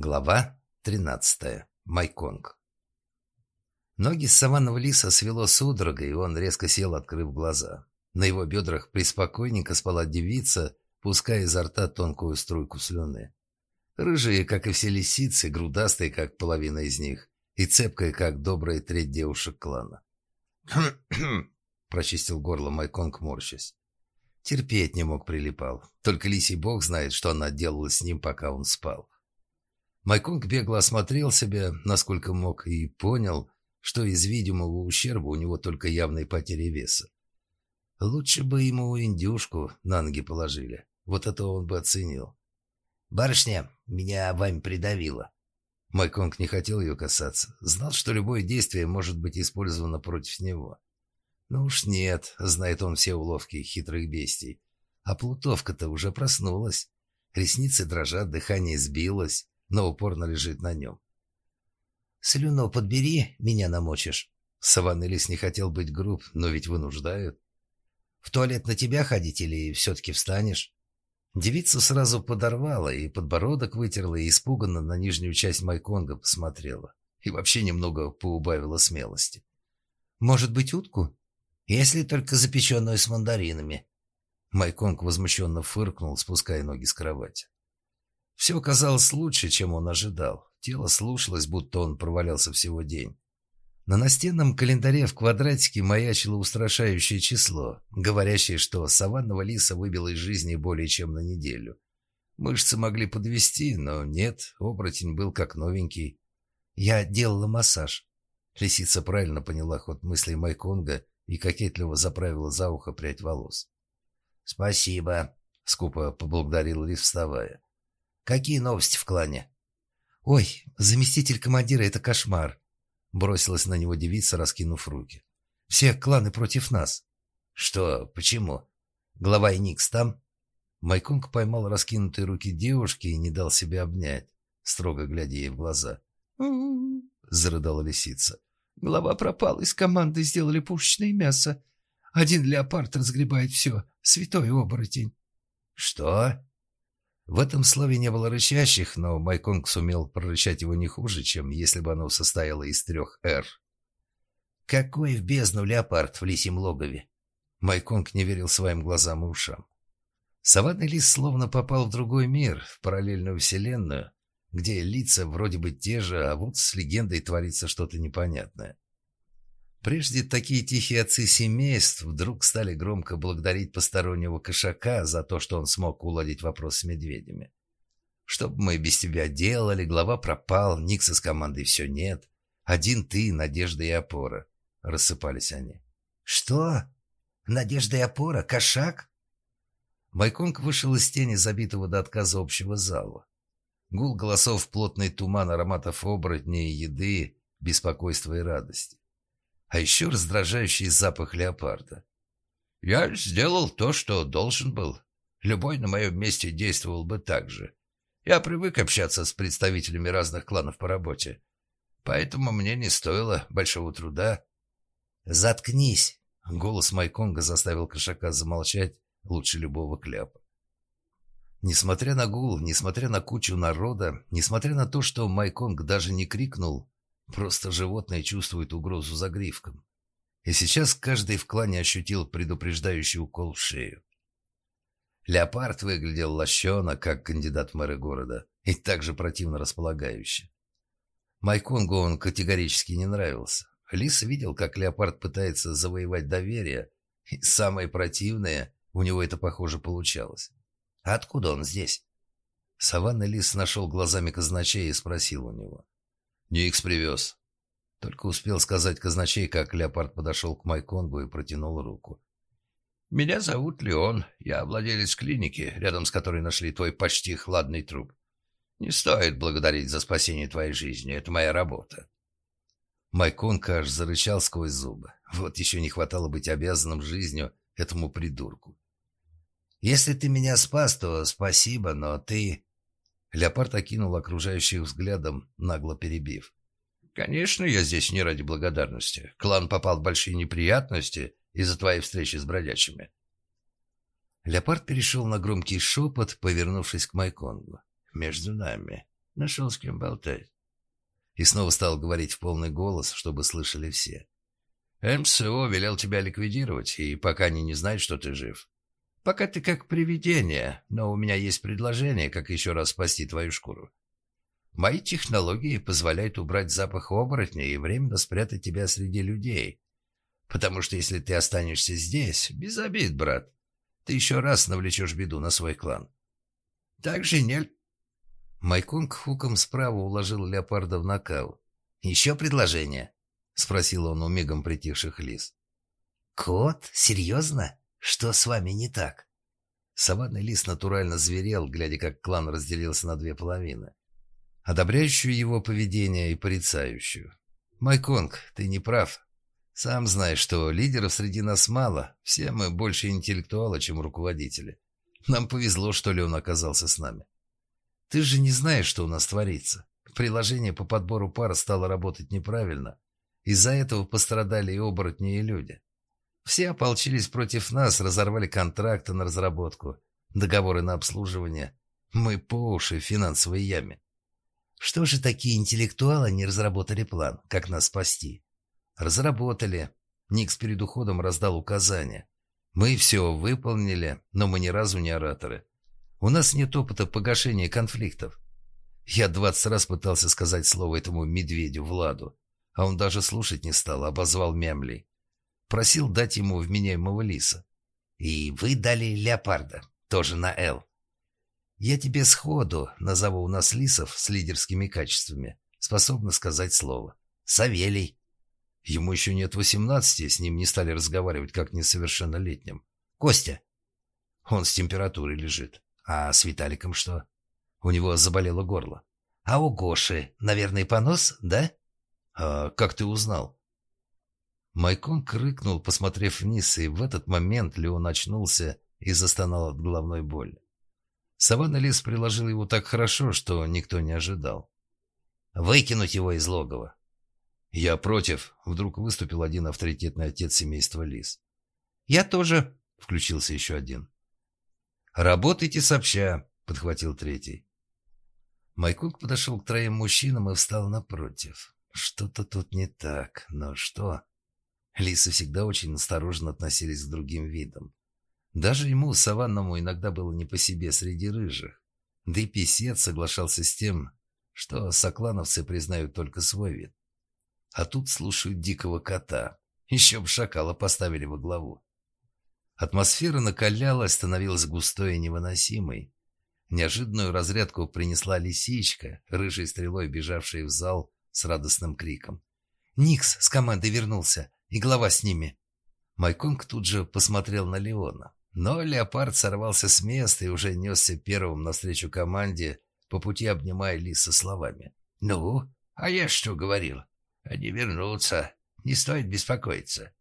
Глава 13. Майконг. Ноги саванного лиса свело судорогой, и он резко сел, открыв глаза. На его бедрах преспокойненько спала девица, пуская изо рта тонкую струйку слюны. Рыжие, как и все лисицы, грудастые, как половина из них, и цепкая, как добрая треть девушек клана. «Хм-хм», — прочистил горло Майконг, морщась. Терпеть не мог прилипал. Только лисий бог знает, что она делала с ним, пока он спал. Майконг бегло осмотрел себя, насколько мог, и понял, что из видимого ущерба у него только явная потеря веса. Лучше бы ему индюшку на ноги положили. Вот это он бы оценил. «Барышня, меня вами придавило». Майконг не хотел ее касаться. Знал, что любое действие может быть использовано против него. Ну уж нет, знает он все уловки хитрых бестий. А плутовка-то уже проснулась. Ресницы дрожат, дыхание сбилось но упорно лежит на нем. «Слюну подбери, меня намочишь». Саванный лис не хотел быть груб, но ведь вынуждают. «В туалет на тебя ходить или все-таки встанешь?» Девица сразу подорвала, и подбородок вытерла, и испуганно на нижнюю часть Майконга посмотрела. И вообще немного поубавила смелости. «Может быть, утку?» «Если только запеченную с мандаринами». Майконг возмущенно фыркнул, спуская ноги с кровати. Все казалось лучше, чем он ожидал. Тело слушалось, будто он провалялся всего день. На настенном календаре в квадратике маячило устрашающее число, говорящее, что саванного лиса выбило из жизни более чем на неделю. Мышцы могли подвести, но нет, оборотень был как новенький. Я делала массаж. Лисица правильно поняла ход мыслей Майконга и кокетливо заправила за ухо прядь волос. «Спасибо», — скупо поблагодарил Лис, вставая. Какие новости в клане?» «Ой, заместитель командира — это кошмар!» Бросилась на него девица, раскинув руки. «Все кланы против нас». «Что? Почему? Глава и Никс там?» Майконг поймал раскинутые руки девушки и не дал себе обнять, строго глядя ей в глаза. зарыдала лисица. «Голова пропала, из команды сделали пушечное мясо. Один леопард разгребает все, святой оборотень». «Что?» В этом слове не было рычащих, но Майконг сумел прорычать его не хуже, чем если бы оно состояло из трех «Р». «Какой в бездну леопард в лисьем логове?» Майконг не верил своим глазам и ушам. Саванный лис словно попал в другой мир, в параллельную вселенную, где лица вроде бы те же, а вот с легендой творится что-то непонятное. Прежде такие тихие отцы семейств вдруг стали громко благодарить постороннего кошака за то, что он смог уладить вопрос с медведями. «Что бы мы без тебя делали? Глава пропал, Никса с командой все нет. Один ты, надежда и опора». Рассыпались они. «Что? Надежда и опора? Кошак?» Майконг вышел из тени забитого до отказа общего зала. Гул голосов, плотный туман ароматов оборотней, еды, беспокойства и радости а еще раздражающий запах леопарда. «Я сделал то, что должен был. Любой на моем месте действовал бы так же. Я привык общаться с представителями разных кланов по работе, поэтому мне не стоило большого труда». «Заткнись!» — голос Майконга заставил кошака замолчать лучше любого кляпа. Несмотря на гул, несмотря на кучу народа, несмотря на то, что Майконг даже не крикнул, Просто животное чувствует угрозу за гривком. И сейчас каждый в клане ощутил предупреждающий укол в шею. Леопард выглядел лощено, как кандидат в мэры города, и также противно располагающе. Майконгу он категорически не нравился. Лис видел, как леопард пытается завоевать доверие, и самое противное, у него это, похоже, получалось. «А откуда он здесь?» Саванный лис нашел глазами казначея и спросил у него. «Никс привез». Только успел сказать казначей, как Леопард подошел к Майконгу и протянул руку. «Меня зовут Леон. Я владелец клиники, рядом с которой нашли твой почти хладный труп. Не стоит благодарить за спасение твоей жизни. Это моя работа». Майконг аж зарычал сквозь зубы. Вот еще не хватало быть обязанным жизнью этому придурку. «Если ты меня спас, то спасибо, но ты...» Леопард окинул окружающих взглядом, нагло перебив. «Конечно, я здесь не ради благодарности. Клан попал в большие неприятности из-за твоей встречи с бродячими». Леопард перешел на громкий шепот, повернувшись к Майконгу. «Между нами. нашел с кем болтать. И снова стал говорить в полный голос, чтобы слышали все. МСО велел тебя ликвидировать, и пока они не знают, что ты жив. Пока ты как привидение, но у меня есть предложение, как еще раз спасти твою шкуру. Мои технологии позволяют убрать запах оборотня и временно спрятать тебя среди людей. Потому что если ты останешься здесь, без обид, брат, ты еще раз навлечешь беду на свой клан. Так же не... Майконг хуком справа уложил леопарда в нокаут. «Еще предложение?» — спросил он у мигом притихших лис. «Кот? Серьезно? Что с вами не так?» Саванный лис натурально зверел, глядя, как клан разделился на две половины одобряющую его поведение и порицающую. «Майконг, ты не прав. Сам знаешь, что лидеров среди нас мало, все мы больше интеллектуалы, чем руководители. Нам повезло, что ли, он оказался с нами. Ты же не знаешь, что у нас творится. Приложение по подбору пар стало работать неправильно. Из-за этого пострадали и оборотни, и люди. Все ополчились против нас, разорвали контракты на разработку, договоры на обслуживание. Мы по уши в финансовой яме. Что же такие интеллектуалы не разработали план, как нас спасти? Разработали. Никс перед уходом раздал указания. Мы все выполнили, но мы ни разу не ораторы. У нас нет опыта погашения конфликтов. Я двадцать раз пытался сказать слово этому медведю Владу, а он даже слушать не стал, обозвал мямлей. Просил дать ему вменяемого лиса. И вы дали леопарда, тоже на «Л». Я тебе сходу назову у нас лисов с лидерскими качествами, способна сказать слово. Савелий. Ему еще нет восемнадцати, с ним не стали разговаривать как несовершеннолетним. Костя. Он с температурой лежит. А с Виталиком что? У него заболело горло. А у Гоши, наверное, понос, да? А как ты узнал? Майкон крикнул, посмотрев вниз, и в этот момент Леон очнулся и застонал от головной боли. Саванна Лис приложил его так хорошо, что никто не ожидал. «Выкинуть его из логова!» «Я против», — вдруг выступил один авторитетный отец семейства Лис. «Я тоже», — включился еще один. «Работайте сообща», — подхватил третий. Майкук подошел к троим мужчинам и встал напротив. Что-то тут не так, но что? Лисы всегда очень осторожно относились к другим видам. Даже ему, саванному, иногда было не по себе среди рыжих. Да и писец соглашался с тем, что соклановцы признают только свой вид. А тут слушают дикого кота. Еще бы шакала поставили во главу. Атмосфера накалялась, становилась густой и невыносимой. Неожиданную разрядку принесла лисичка, рыжей стрелой бежавшая в зал с радостным криком. «Никс с командой вернулся, и глава с ними!» Майконг тут же посмотрел на Леона. Но леопард сорвался с места и уже несся первым навстречу команде, по пути обнимая Лиса словами. «Ну, а я что говорил? Они вернутся. Не стоит беспокоиться.